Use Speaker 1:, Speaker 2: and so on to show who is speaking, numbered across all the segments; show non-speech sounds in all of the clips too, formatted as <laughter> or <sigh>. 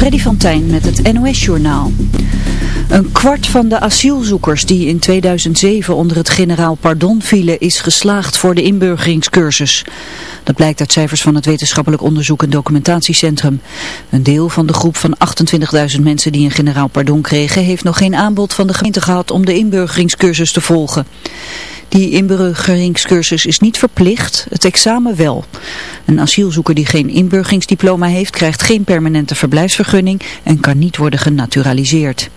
Speaker 1: Freddy van Tijn met het NOS-journaal. Een kwart van de asielzoekers die in 2007 onder het generaal pardon vielen is geslaagd voor de inburgeringscursus. Dat blijkt uit cijfers van het wetenschappelijk onderzoek en documentatiecentrum. Een deel van de groep van 28.000 mensen die een generaal pardon kregen heeft nog geen aanbod van de gemeente gehad om de inburgeringscursus te volgen. Die inburgeringscursus is niet verplicht, het examen wel. Een asielzoeker die geen inburgeringsdiploma heeft krijgt geen permanente verblijfsvergunning en kan niet worden genaturaliseerd.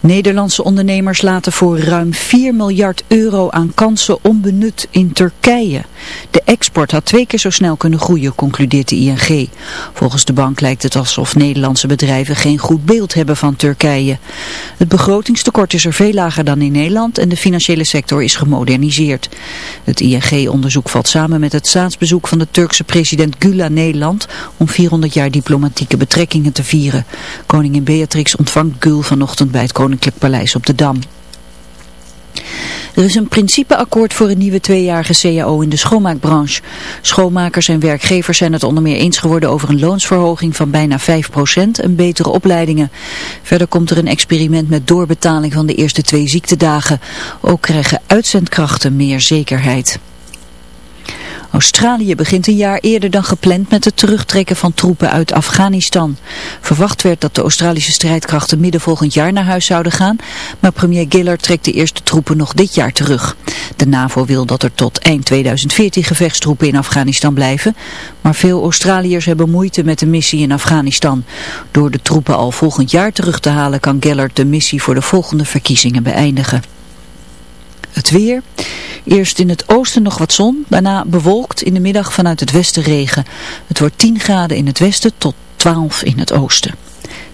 Speaker 1: Nederlandse ondernemers laten voor ruim 4 miljard euro aan kansen onbenut in Turkije. De export had twee keer zo snel kunnen groeien, concludeert de ING. Volgens de bank lijkt het alsof Nederlandse bedrijven geen goed beeld hebben van Turkije. Het begrotingstekort is er veel lager dan in Nederland en de financiële sector is gemoderniseerd. Het ING-onderzoek valt samen met het staatsbezoek van de Turkse president Gula Nederland om 400 jaar diplomatieke betrekkingen te vieren. Koningin Beatrix ontvangt Gül vanochtend bij het Koninklijk Paleis op de Dam. Er is een principeakkoord voor een nieuwe tweejarige CAO in de schoonmaakbranche. Schoonmakers en werkgevers zijn het onder meer eens geworden over een loonsverhoging van bijna 5% en betere opleidingen. Verder komt er een experiment met doorbetaling van de eerste twee ziektedagen. Ook krijgen uitzendkrachten meer zekerheid. Australië begint een jaar eerder dan gepland met het terugtrekken van troepen uit Afghanistan. Verwacht werd dat de Australische strijdkrachten midden volgend jaar naar huis zouden gaan, maar premier Gillard trekt de eerste troepen nog dit jaar terug. De NAVO wil dat er tot eind 2014 gevechtstroepen in Afghanistan blijven, maar veel Australiërs hebben moeite met de missie in Afghanistan. Door de troepen al volgend jaar terug te halen kan Gillard de missie voor de volgende verkiezingen beëindigen. Het weer. Eerst in het oosten nog wat zon, daarna bewolkt in de middag vanuit het westen regen. Het wordt 10 graden in het westen tot 12 in het oosten.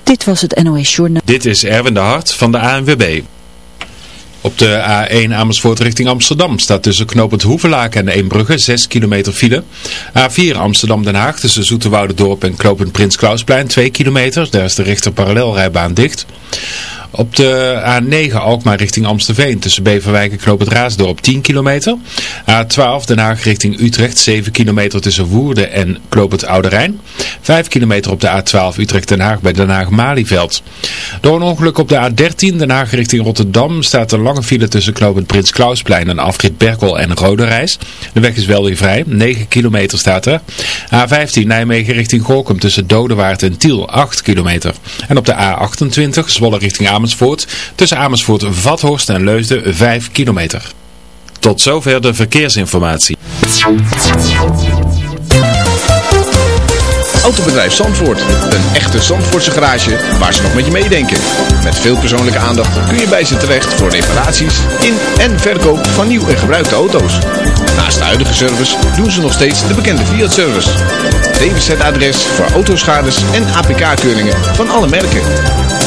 Speaker 1: Dit was het NOS Journaal.
Speaker 2: Dit is Erwin de Hart van de ANWB. Op de A1 Amersfoort richting Amsterdam staat tussen knooppunt Hoevelaken en Eembrugge 6 kilometer file. A4 Amsterdam-Den Haag tussen Dorp en knooppunt Prins Klausplein 2 kilometer. Daar is de rechter parallelrijbaan dicht. Op de A9 Alkmaar richting Amstelveen tussen Beverwijk en Knoop het Raasdorp 10 kilometer. A12 Den Haag richting Utrecht 7 kilometer tussen Woerden en Knoop het Oude Rijn. 5 kilometer op de A12 Utrecht Den Haag bij Den Haag Malieveld. Door een ongeluk op de A13 Den Haag richting Rotterdam staat een lange file tussen Knoop Prins Klausplein en Afrit Berkel en Rode Reis. De weg is wel weer vrij. 9 kilometer staat er. A15 Nijmegen richting Gorkum tussen Dodewaard en Tiel 8 kilometer. En op de A28 Zwolle richting Amersfoort Amersfoort. Tussen Amersfoort, Vathorst en Leusden 5 kilometer. Tot zover de verkeersinformatie.
Speaker 3: Autobedrijf Zandvoort. Een echte Zandvoortse garage waar ze nog met je meedenken. Met veel persoonlijke aandacht kun je bij ze terecht voor reparaties in en verkoop van nieuw en gebruikte auto's. Naast de huidige service doen ze nog steeds de bekende Fiat-service. DWZ-adres voor autoschades en APK-keuringen van alle merken.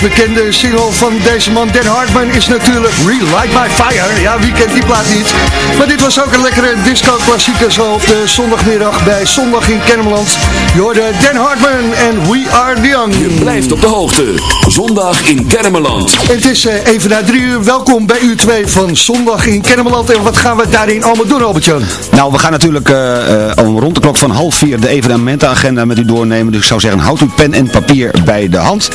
Speaker 4: Meest bekende single van deze man Dan Hartman is natuurlijk Relight My Fire. Ja, wie kent die plaat niet? Maar dit was ook een lekkere disco-klassieker zo op de zondagmiddag bij Zondag in Kennemerland. Je hoorde Dan Hartman en We Are The Young.
Speaker 5: Je blijft op de hoogte. Zondag in Kennemerland.
Speaker 4: En het is uh, even na drie uur. Welkom bij u twee van Zondag in Kennemerland. En wat gaan we daarin allemaal doen, Albert-Jan?
Speaker 6: Nou, we gaan natuurlijk uh, uh, rond de klok van half vier de evenementenagenda met u doornemen. Dus ik zou zeggen, houd uw pen en papier bij de hand.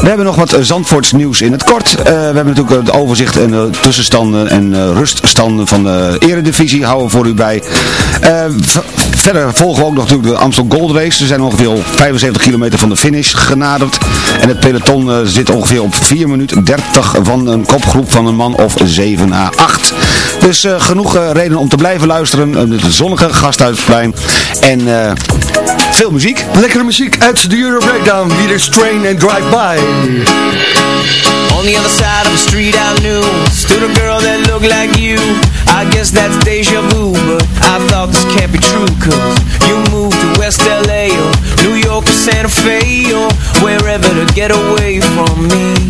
Speaker 6: We hebben nog wat Zandvoorts nieuws in het kort. we hebben natuurlijk het overzicht en de tussenstanden en ruststanden van de eredivisie houden we voor u bij. verder volgen we ook nog natuurlijk de Amstel Gold Race. We zijn ongeveer op 75 kilometer van de finish genaderd. En het peloton zit ongeveer op 4 minuten 30 van een kopgroep van een man of 7 à 8. Dus genoeg reden om te blijven luisteren. Het zonnige gasthuisplein. En veel muziek.
Speaker 4: Lekkere muziek uit de Euro Breakdown. Hier is Train and Drive By.
Speaker 7: On the other side of the street I knew Stood a girl that looked like you I guess that's deja vu But I thought this can't be true Cause you moved to West LA Or New York or Santa Fe Or wherever to get away from me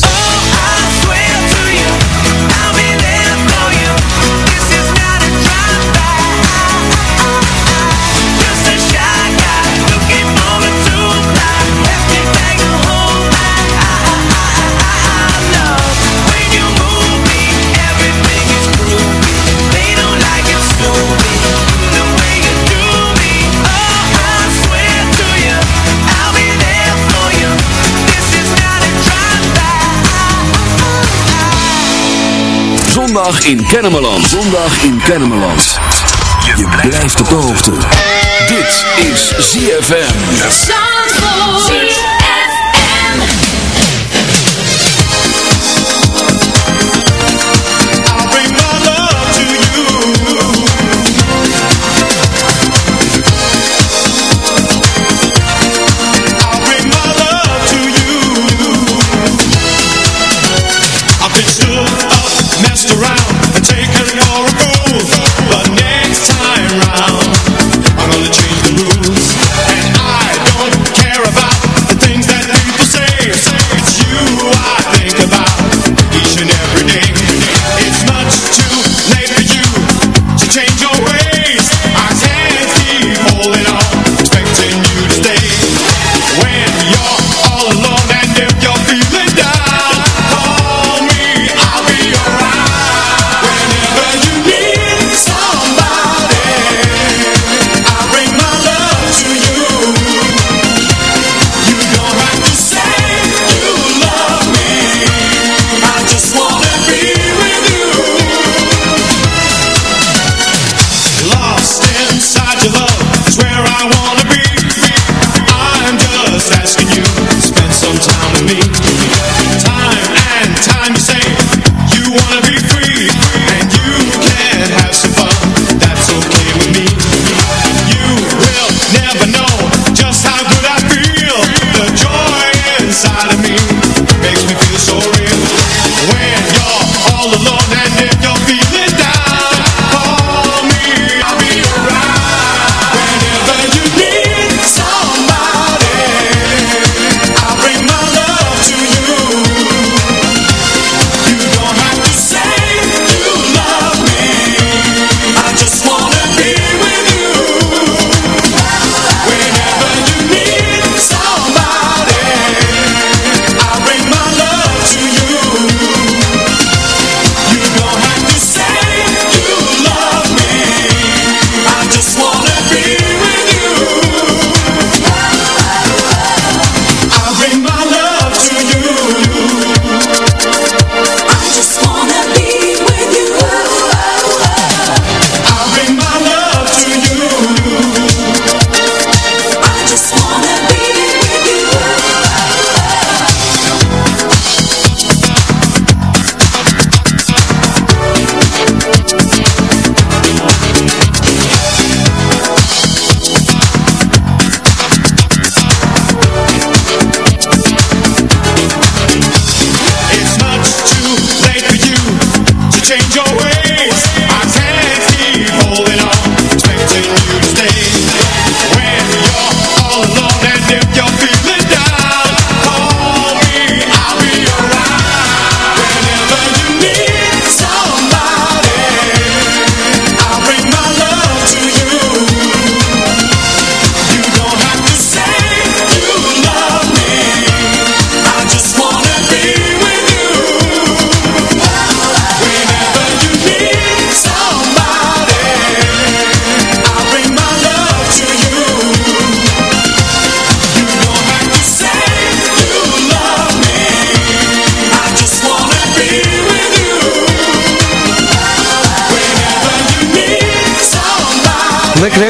Speaker 5: Zondag in Kennemerland. Zondag in Kennemerland. Je blijft op de hoogte. Dit is ZFM.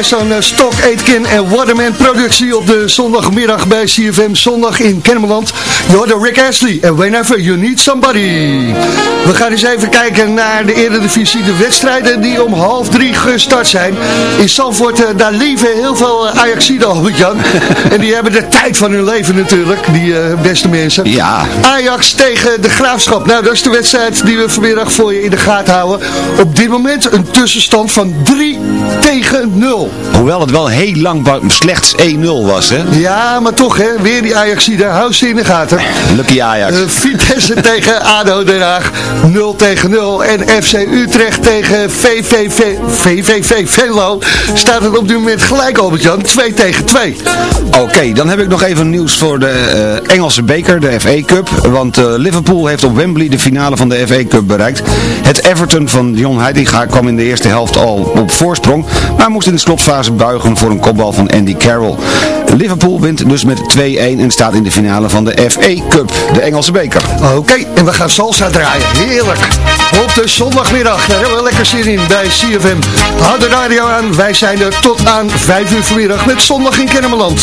Speaker 4: Hè, zo'n uh, Stock Aitken en Waterman productie op de zondagmiddag bij CFM Zondag in Kennemerland. Je hoorde Rick Astley en Whenever You Need Somebody. We gaan eens even kijken naar de Eredivisie, de wedstrijden die om half drie gestart zijn. In Zandvoort, uh, daar leven heel veel uh, Ajaxiden, Albert-Jan. en die hebben de tijd van hun leven natuurlijk, die beste mensen.
Speaker 6: Ja.
Speaker 4: Ajax tegen de Graafschap. Nou, dat is de wedstrijd die we vanmiddag voor je in de gaten houden. Op dit moment een tussenstand van 3 tegen 0.
Speaker 6: Hoewel het wel heel lang slechts 1-0 was, hè?
Speaker 4: Ja, maar toch, hè? Weer die ajax daar hou ze in de gaten.
Speaker 6: Lucky Ajax.
Speaker 4: Uh, Vitesse <laughs> tegen ADO Den Haag, 0 tegen 0. En FC Utrecht tegen VVV, VVV Velo staat het op dit moment gelijk, Albert-Jan. 2 tegen 2.
Speaker 6: Oké, dan heb ik nog even nieuws voor de uh, Engelse beker, de FA Cup. Want uh, Liverpool heeft op Wembley de finale van de FA Cup bereikt. Het Everton van John Heitinga kwam in de eerste helft al op voorsprong, maar moest in de slotfase buigen voor een kopbal van Andy Carroll. Liverpool wint dus met 2-1 en staat in de finale van de FA Cup, de Engelse beker.
Speaker 4: Oké, en we gaan salsa draaien. Heerlijk. Op de zondagmiddag, daar hebben we lekker zin in bij CFM. Houd de radio aan, wij zijn er tot aan 5 uur vanmiddag met Zondag in Kennemerland.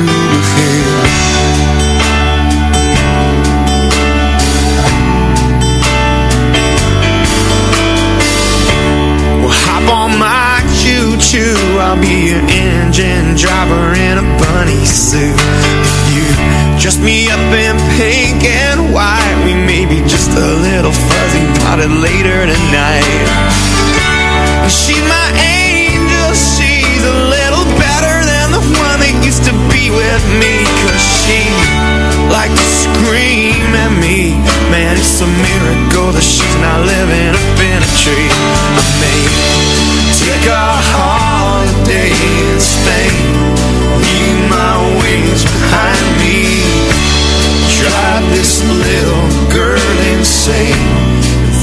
Speaker 7: driver in a bunny suit. If you dress me up in pink and white. We may be just a little fuzzy About later tonight. She's my angel She's a little better than the one that used to be with me. Cause she liked to scream at me. Man, it's a miracle that she's not living up in a tree. I may take a holiday in Spain my wings behind me. Drive this little girl insane.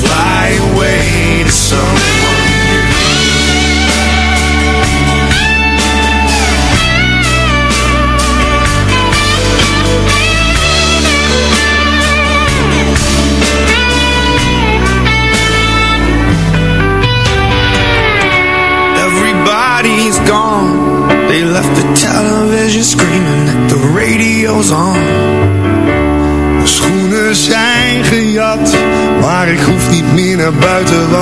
Speaker 7: Fly away to someone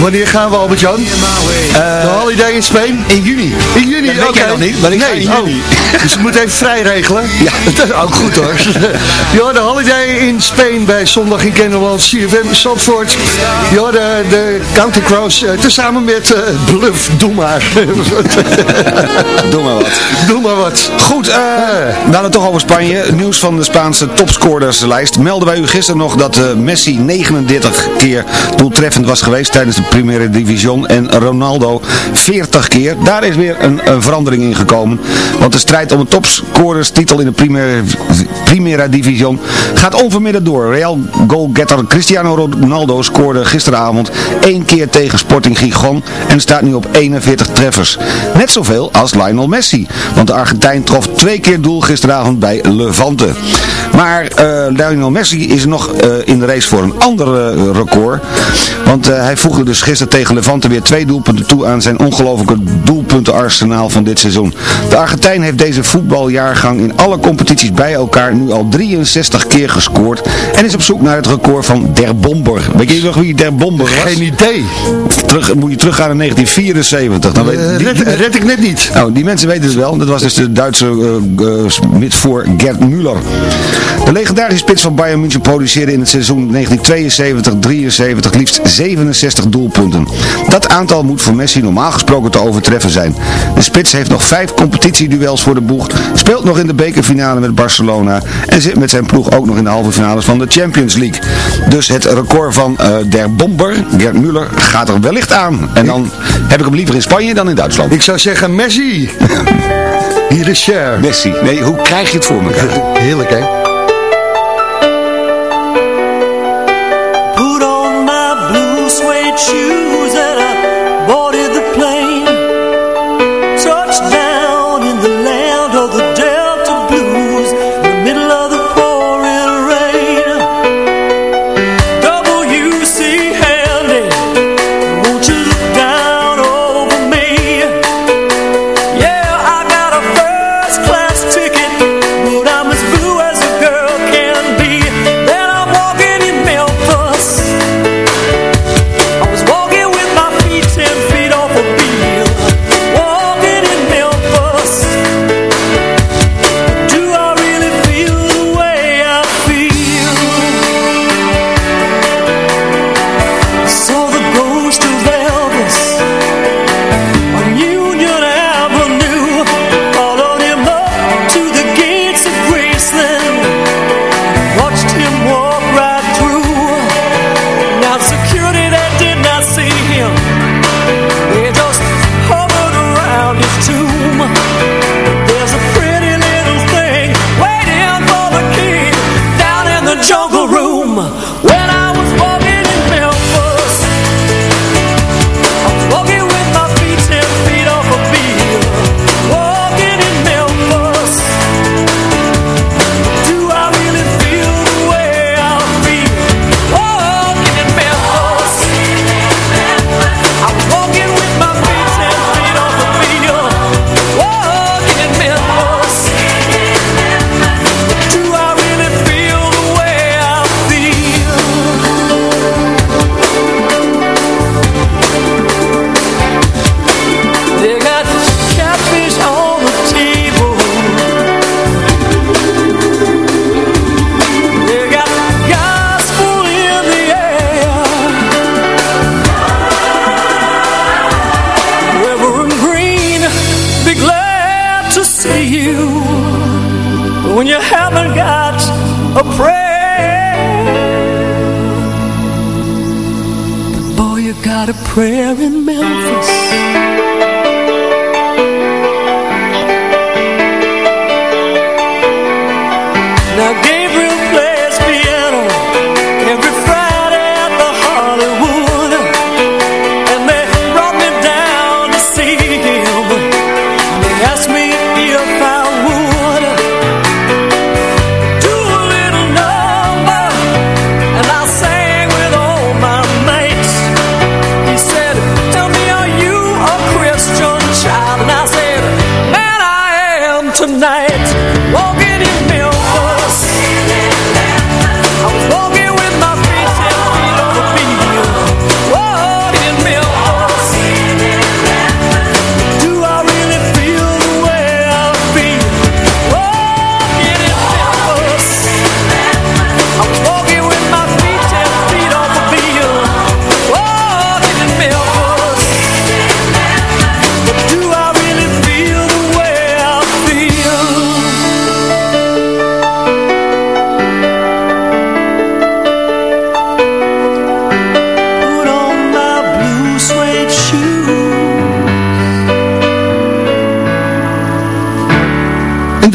Speaker 8: Wanneer gaan we, Albert-Jan? De holiday in Spain?
Speaker 6: In juni.
Speaker 8: In juni, oké.
Speaker 6: jij nog niet, maar ik ga in
Speaker 8: oh.
Speaker 6: juni.
Speaker 8: Dus ik moet even vrij regelen. <laughs>
Speaker 6: Ja.
Speaker 8: dat is ook goed hoor. <laughs> Ja, de holiday in Spain bij Zondag in Kennemerland, CFM Zandvoort. Ja, de, de Counting Crows, uh, tezamen met eh, Bluff, doe maar. <laughs>
Speaker 6: Doe maar wat.
Speaker 8: doe maar wat.
Speaker 6: Goed, eh nou dan toch over Spanje. Nieuws van de Spaanse topscorerslijst. Melden wij u gisteren nog dat eh, Messi 39 keer doeltreffend was geweest tijdens de Primera Division en Ronaldo 40 keer. Daar is weer een, een verandering in gekomen. Want de strijd om topscorerstitel in de Primera, Primera Division gaat onverminderd door. Real goalgetter Cristiano Ronaldo scoorde gisteravond één keer tegen Sporting Gijon en staat nu op 41 treffers. Net zoveel als Lionel Messi. Want de Argentijn trof twee keer doel gisteravond bij Levante. Maar eh, Lionel Messi is nog eh, in de race voor een ander record. Want eh, hij voegde dus gisteren tegen Levante weer twee doelpunten toe aan zijn ongelofelijke doelpuntenarsenaal van dit seizoen. De Argentijn heeft deze voetbaljaargang in alle competities bij elkaar nu al 63 keer gescoord. En is op zoek naar het record van Der Bomber. Weet je nog wie Der Bomber was?
Speaker 8: Geen idee.
Speaker 6: Terug, moet je teruggaan naar 1974. Dan weet,
Speaker 8: Eh,
Speaker 6: die-
Speaker 8: red, red ik net niet.
Speaker 6: nou, die mensen weten het wel. Dat was dus de Duitse uh, midvoor Gerd Müller. De legendarische spits van Bayern München produceerde in het seizoen 1972-73 liefst 67 doelpunten doelpunten. Dat aantal moet voor Messi normaal gesproken te overtreffen zijn. De spits heeft nog vijf competitieduels voor de boeg, speelt nog in de bekerfinale met Barcelona en zit met zijn ploeg ook nog in de halve finales van de Champions League. Dus het record van uh, der bomber, Gerd Müller, gaat er wellicht aan. En dan heb ik hem liever in Spanje dan in Duitsland.
Speaker 9: Ik zou zeggen Messi. <laughs> Hier is Cher.
Speaker 6: Messi. Nee, hoe krijg je het voor elkaar? <laughs>
Speaker 9: Heerlijk hè?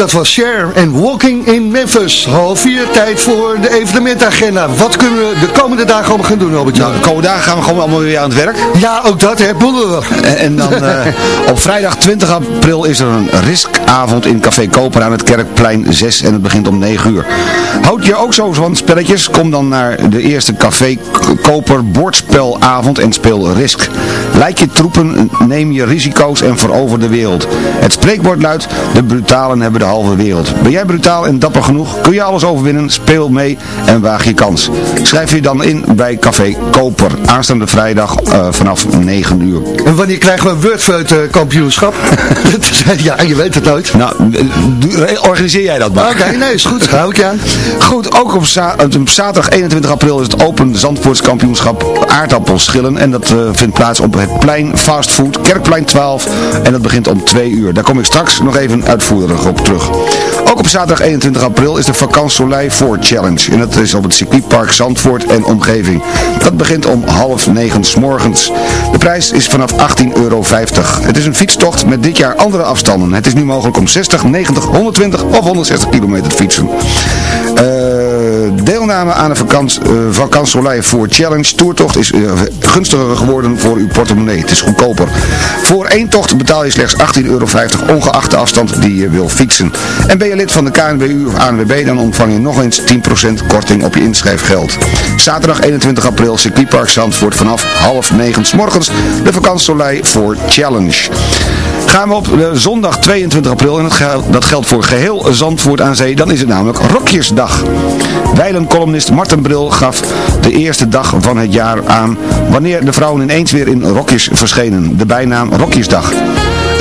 Speaker 9: Dat was Cher en Walking in Memphis. Half vier, tijd voor de evenementagenda. Wat kunnen we de komende dagen allemaal gaan doen, Albert
Speaker 6: Nou, de komende dagen gaan we gewoon allemaal weer aan het werk.
Speaker 9: Ja, ook dat, hè, boelen
Speaker 6: En, en dan <laughs> eh, op vrijdag 20 april is er een riskavond in Café Koper aan het Kerkplein 6 en het begint om 9 uur. Houd je ook zo van spelletjes? Kom dan naar de eerste Café Koper bordspelavond en speel Risk. Lijk je troepen, neem je risico's en verover de wereld. Het spreekwoord luidt, de brutalen hebben de halve wereld. Ben jij brutaal en dapper genoeg? Kun je alles overwinnen? Speel mee en waag je kans. Schrijf je dan in bij Café Koper. Aanstaande vrijdag uh, vanaf 9 uur.
Speaker 4: En wanneer krijgen we een Wordfeut kampioenschap? <laughs> ja, je weet het nooit.
Speaker 6: Nou, organiseer jij dat maar.
Speaker 4: Oké, nee, is goed. <laughs> Hou ik je aan.
Speaker 6: Goed, ook op, za op zaterdag 21 april is het Open Zandvoortskampioenschap aardappelschillen. En dat uh, vindt plaats op het plein Fastfood, Kerkplein 12. En dat begint om 2 uur. Daar kom ik straks nog even uitvoerig op terug. Ook op zaterdag 21 april is de Vakant Soleil 4 Challenge. En dat is op het circuitpark Zandvoort en omgeving. Dat begint om half negen s morgens. De prijs is vanaf 18,50 euro. Het is een fietstocht met dit jaar andere afstanden. Het is nu mogelijk om 60, 90, 120 of 160 kilometer te fietsen. Uh, deelname aan de vakantie, uh, voor Challenge Toertocht is uh, gunstiger geworden voor uw portemonnee. Het is goedkoper. Voor één tocht betaal je slechts 18,50 euro ongeacht de afstand die je wil fietsen. En ben je lid van de KNWU of ANWB dan ontvang je nog eens 10% korting op je inschrijfgeld. Zaterdag 21 april circuitpark Zandvoort vanaf half negen s morgens de vakantie voor Challenge. Gaan we op zondag 22 april, en dat geldt, dat geldt voor geheel Zandvoort aan zee, dan is het namelijk Rokjesdag. Wijlen-columnist Martin Bril gaf de eerste dag van het jaar aan wanneer de vrouwen ineens weer in rokjes verschenen. De bijnaam Rokjesdag.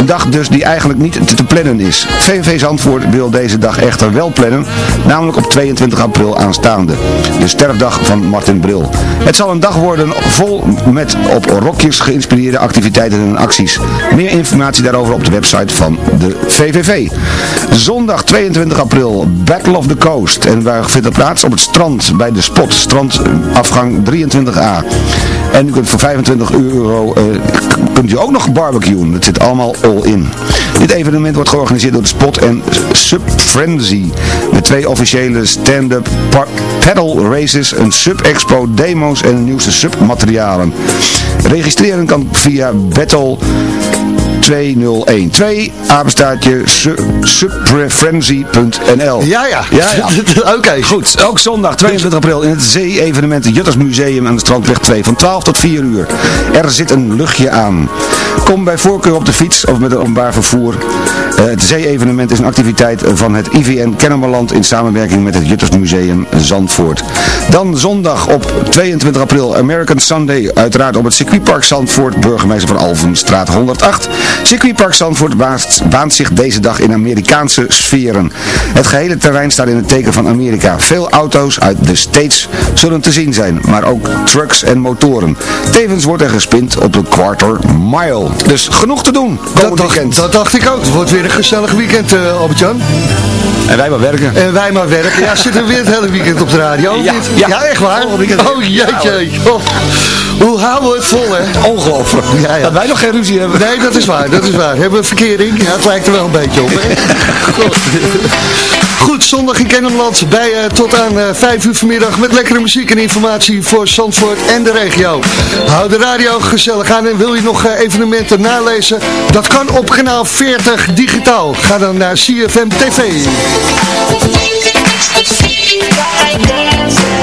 Speaker 6: Een dag dus die eigenlijk niet te, plannen is. VVV Zandvoort wil deze dag echter wel plannen, namelijk op 22 april aanstaande. De sterfdag van Martin Bril. Het zal een dag worden vol met op rokjes geïnspireerde activiteiten en acties. Meer informatie daarover op de website van de VVV. Zondag 22 april, Battle of the Coast. En waar vindt het plaats? Op het strand, bij de spot, strandafgang 23a. En u kunt voor 25 euro, uh, kunt u ook nog barbecuen. Het zit allemaal in. Dit evenement wordt georganiseerd door de Spot en Sub Frenzy. Met twee officiële stand-up paddle races, een sub-expo, demo's en nieuwste sub-materialen. Registreren kan via Battle 2012 apenstaartje
Speaker 4: Ja, ja.
Speaker 6: ja, ja. <laughs>
Speaker 4: Oké.
Speaker 6: Goed, ook zondag 22 april in het zee-evenement Juttersmuseum aan de Strandweg 2 van 12 tot 4 uur. Er zit een luchtje aan. Kom bij voorkeur op de fiets of met een openbaar vervoer. Uh, het zee-evenement is een activiteit van het IVN Kennemerland in samenwerking met het Juttersmuseum Zandvoort. Dan zondag op 22 april American Sunday, uiteraard op het circuitpark Zandvoort, burgemeester van Alvenstraat 108. Circuitpark Zandvoort baant zich deze dag in Amerikaanse sferen. Het gehele terrein staat in het teken van Amerika. Veel auto's uit de States zullen te zien zijn, maar ook trucks en motoren. Tevens wordt er gespind op de Quarter Mile. Dus genoeg te doen
Speaker 4: dat dacht, dat dacht ik ook. Het wordt weer een gezellig weekend, uh, Albert-Jan.
Speaker 6: En wij maar werken.
Speaker 4: En wij maar werken. Ja, zitten we weer het hele weekend op de radio?
Speaker 6: Ja, ja.
Speaker 4: ja echt waar? Oh, jeetje. Oh. Hoe houden we het vol, hè?
Speaker 6: Ongelooflijk. Ja, ja. Dat wij nog geen ruzie hebben.
Speaker 4: Nee, dat is waar, dat is waar. Hebben we verkering? Ja, het lijkt er wel een beetje op, hè? Goed, zondag in Kennemerland bij uh, tot aan uh, 5 uur vanmiddag met lekkere muziek en informatie voor Zandvoort en de regio. Hou de radio gezellig aan en wil je nog uh, evenementen nalezen? Dat kan op kanaal 40 digitaal. Ga dan naar CFM TV.
Speaker 10: Now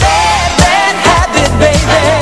Speaker 10: Bad, bad habit, baby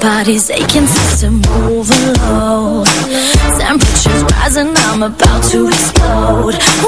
Speaker 11: body's aching, system overload. Temperatures rising, I'm about to explode.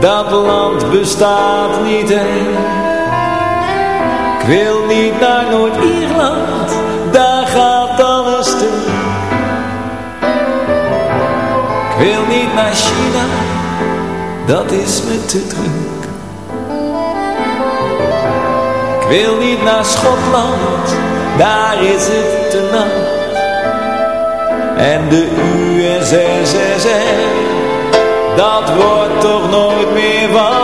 Speaker 9: Dat land bestaat niet echt. Ik wil niet naar Noord-Ierland, daar gaat alles stuk. Ik wil niet naar China, dat is me te druk. Ik wil niet naar Schotland, daar is het te nat. En de USSR, dat wordt toch nooit meer wat.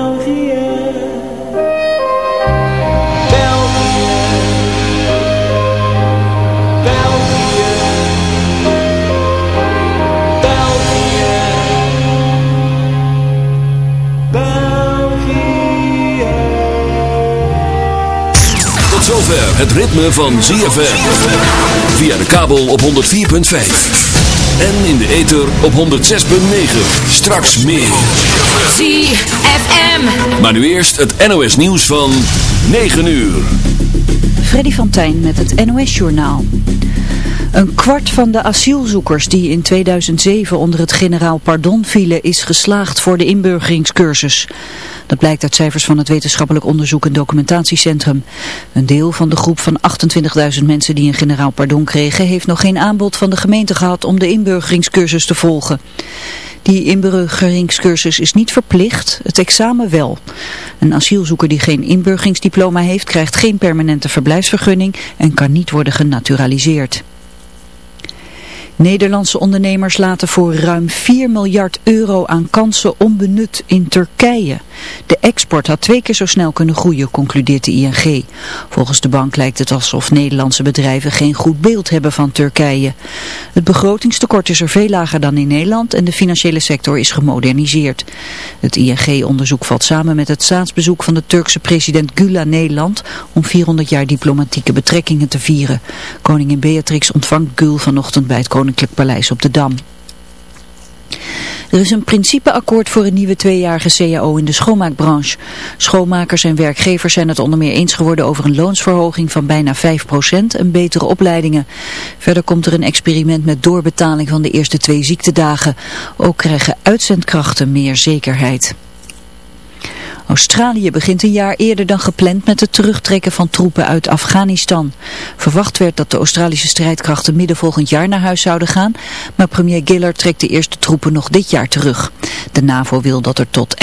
Speaker 5: zover het ritme van ZFM. Via de kabel op 104.5. En in de ether op 106.9. Straks meer.
Speaker 12: ZFM.
Speaker 5: Maar nu eerst het NOS nieuws van 9 uur.
Speaker 1: Freddy van Tijn met het NOS-journaal. Een kwart van de asielzoekers die in 2007 onder het generaal pardon vielen is geslaagd voor de inburgeringscursus. Dat blijkt uit cijfers van het wetenschappelijk onderzoek en documentatiecentrum. Een deel van de groep van 28.000 mensen die een generaal pardon kregen heeft nog geen aanbod van de gemeente gehad om de inburgeringscursus te volgen. Die inburgeringscursus is niet verplicht, het examen wel. Een asielzoeker die geen inburgeringsdiploma heeft krijgt geen permanente verblijfsvergunning en kan niet worden genaturaliseerd. Nederlandse ondernemers laten voor ruim 4 miljard euro aan kansen onbenut in Turkije. De export had twee keer zo snel kunnen groeien, concludeert de ING. Volgens de bank lijkt het alsof Nederlandse bedrijven geen goed beeld hebben van Turkije. Het begrotingstekort is er veel lager dan in Nederland en de financiële sector is gemoderniseerd. Het ING-onderzoek valt samen met het staatsbezoek van de Turkse president Gül aan Nederland om 400 jaar diplomatieke betrekkingen te vieren. Koningin Beatrix ontvangt Gül vanochtend bij het Koninklijk Paleis op de Dam. Er is een principeakkoord voor een nieuwe tweejarige CAO in de schoonmaakbranche. Schoonmakers en werkgevers zijn het onder meer eens geworden over een loonsverhoging van bijna 5% en betere opleidingen. Verder komt er een experiment met doorbetaling van de eerste twee ziektedagen. Ook krijgen uitzendkrachten meer zekerheid. Australië begint een jaar eerder dan gepland met het terugtrekken van troepen uit Afghanistan. Verwacht werd dat de Australische strijdkrachten midden volgend jaar naar huis zouden gaan, maar premier Gillard trekt de eerste troepen nog dit jaar terug. De NAVO wil dat er tot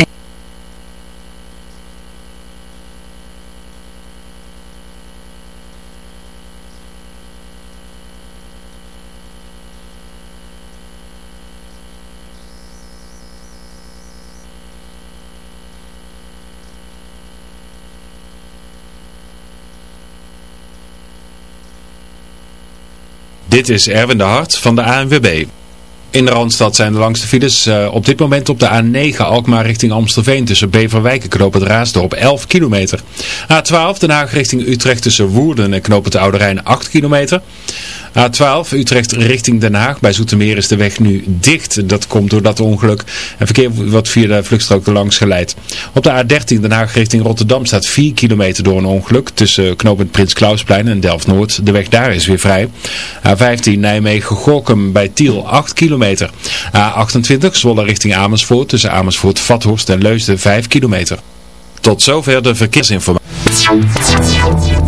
Speaker 2: Dit is Erwin de Hart van de ANWB. In de Randstad zijn de langste files uh, op dit moment op de A9 Alkmaar richting Amstelveen tussen Beverwijk en Knoop het Raasdorp 11 kilometer. A12 Den Haag richting Utrecht tussen Woerden en Knoop het Oude Rijn 8 kilometer. A12 Utrecht richting Den Haag. Bij Zoetermeer is de weg nu dicht. Dat komt door dat ongeluk. En verkeer wordt via de vluchtstrook langs geleid. Op de A13 Den Haag richting Rotterdam staat 4 kilometer door een ongeluk. Tussen knooppunt Prins Klausplein en Delft-Noord. De weg daar is weer vrij. A15 Nijmegen-Gorkum bij Tiel 8 kilometer. A28 Zwolle richting Amersfoort. Tussen Amersfoort-Vathorst en Leusden 5 kilometer. Tot zover de verkeersinformatie.